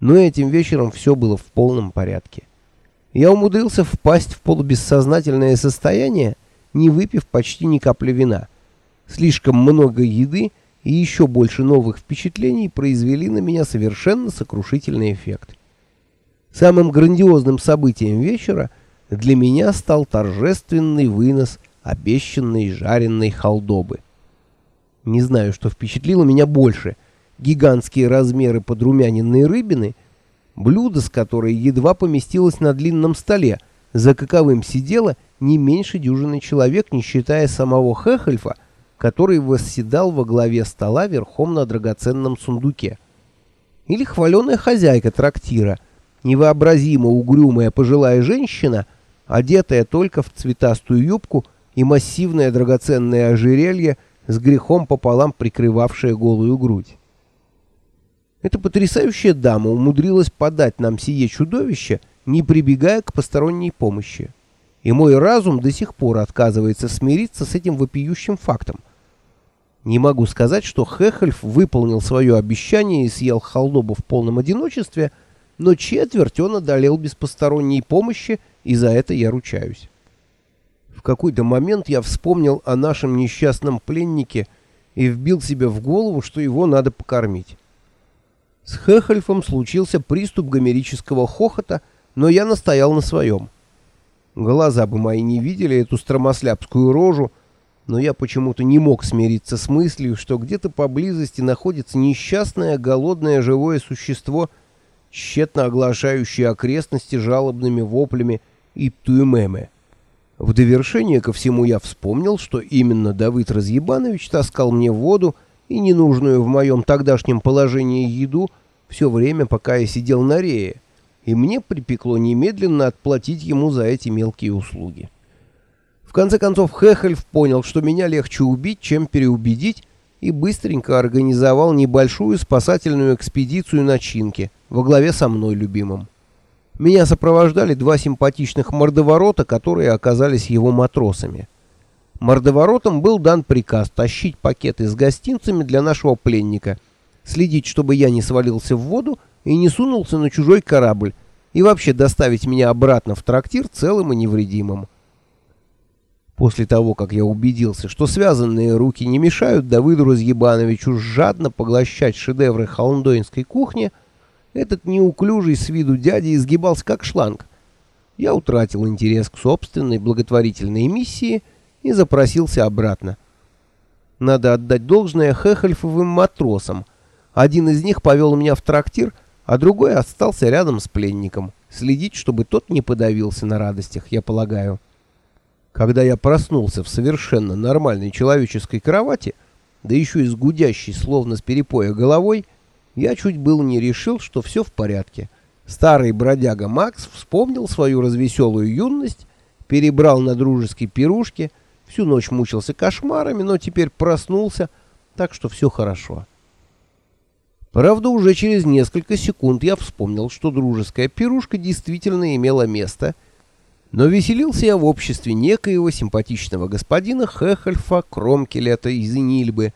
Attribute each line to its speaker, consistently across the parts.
Speaker 1: Но этим вечером все было в полном порядке. Я умудрился впасть в полубессознательное состояние, не выпив почти ни капли вина. Слишком много еды и еще больше новых впечатлений произвели на меня совершенно сокрушительный эффект. Самым грандиозным событием вечера для меня стал торжественный вынос обещанной жареной халдобы. Не знаю, что впечатлило меня больше — гигантские размеры подрумяненной рыбины, блюдо с которой едва поместилось на длинном столе, за каковым сидело не меньше дюжины человек, не считая самого Хехельфа, который восседал во главе стола верхом на драгоценном сундуке. Или хваленая хозяйка трактира, невообразимо угрюмая пожилая женщина, одетая только в цветастую юбку и массивное драгоценное ожерелье, с грехом пополам прикрывавшее голую грудь. Эта потрясающая дама умудрилась подать нам сие чудовище, не прибегая к посторонней помощи. И мой разум до сих пор отказывается смириться с этим вопиющим фактом. Не могу сказать, что Хехельф выполнил свое обещание и съел халдобу в полном одиночестве, но четверть он одолел без посторонней помощи, и за это я ручаюсь. В какой-то момент я вспомнил о нашем несчастном пленнике и вбил себе в голову, что его надо покормить. С Хехельфом случился приступ гомерического хохота, но я настоял на своем. Глаза бы мои не видели эту стромосляпскую рожу, но я почему-то не мог смириться с мыслью, что где-то поблизости находится несчастное голодное живое существо, тщетно оглашающее окрестности жалобными воплями и туемеме. В довершение ко всему я вспомнил, что именно Давыд Разъебанович таскал мне воду и ненужную в моем тогдашнем положении еду все время, пока я сидел на рее, и мне припекло немедленно отплатить ему за эти мелкие услуги. В конце концов Хехельф понял, что меня легче убить, чем переубедить, и быстренько организовал небольшую спасательную экспедицию начинки во главе со мной любимым. Меня сопровождали два симпатичных мордоворота, которые оказались его матросами. Мордоворотам был дан приказ тащить пакеты с гостинцами для нашего пленника, следить, чтобы я не свалился в воду и не сунулся на чужой корабль, и вообще доставить меня обратно в трактир целым и невредимым. После того, как я убедился, что связанные руки не мешают Давыду Разъебановичу жадно поглощать шедевры холндоинской кухни, этот неуклюжий с виду дядя изгибался как шланг. Я утратил интерес к собственной благотворительной миссии и запросился обратно. Надо отдать должное хехельфовым матросам. Один из них повел меня в трактир, а другой остался рядом с пленником. Следить, чтобы тот не подавился на радостях, я полагаю. Когда я проснулся в совершенно нормальной человеческой кровати, да еще и с гудящей, словно с перепоя головой, я чуть было не решил, что все в порядке. Старый бродяга Макс вспомнил свою развеселую юность, перебрал на дружеские пирушки, всю ночь мучился кошмарами, но теперь проснулся, так что все хорошо. Правда, уже через несколько секунд я вспомнил, что дружеская пирушка действительно имела место, но веселился я в обществе некоего симпатичного господина Хехельфа Кромкелета из Инильбы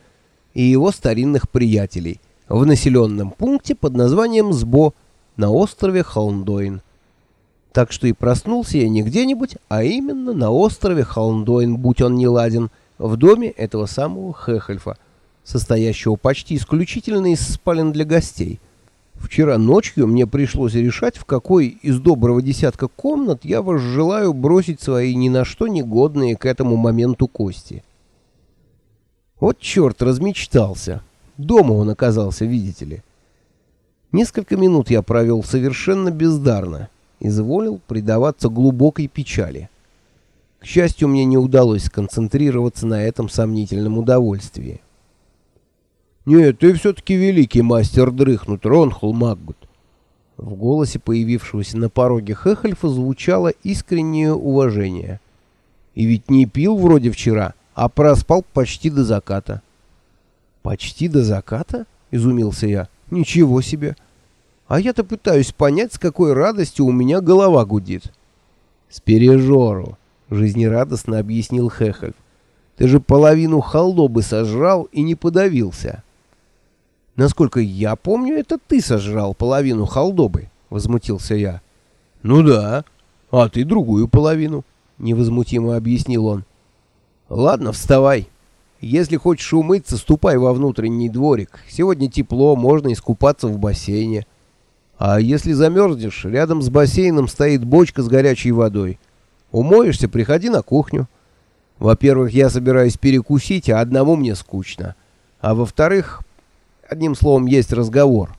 Speaker 1: и его старинных приятелей — в населенном пункте под названием Сбо на острове Холндойн. Так что и проснулся я не где-нибудь, а именно на острове Холндойн, будь он не ладен, в доме этого самого Хехельфа, состоящего почти исключительно из спален для гостей. Вчера ночью мне пришлось решать, в какой из доброго десятка комнат я вас желаю бросить свои ни на что негодные к этому моменту кости. Вот черт размечтался. Дома он оказался, видите ли. Несколько минут я провел совершенно бездарно, изволил предаваться глубокой печали. К счастью, мне не удалось сконцентрироваться на этом сомнительном удовольствии. «Нет, ты все-таки великий мастер дрыхнуть, Ронхул Маггут!» В голосе появившегося на пороге Хехельфа звучало искреннее уважение. «И ведь не пил вроде вчера, а проспал почти до заката». «Почти до заката?» — изумился я. «Ничего себе! А я-то пытаюсь понять, с какой радостью у меня голова гудит». «С пережору!» — жизнерадостно объяснил Хехельф. «Ты же половину халдобы сожрал и не подавился». Насколько я помню, это ты сожрал половину халдобы, возмутился я. Ну да, а ты другую половину, невозмутимо объяснил он. Ладно, вставай. Если хочешь умыться, ступай во внутренний дворик. Сегодня тепло, можно искупаться в бассейне. А если замерзнешь, рядом с бассейном стоит бочка с горячей водой. Умоешься, приходи на кухню. Во-первых, я собираюсь перекусить, а одному мне скучно. А во-вторых, одним словом, есть разговор.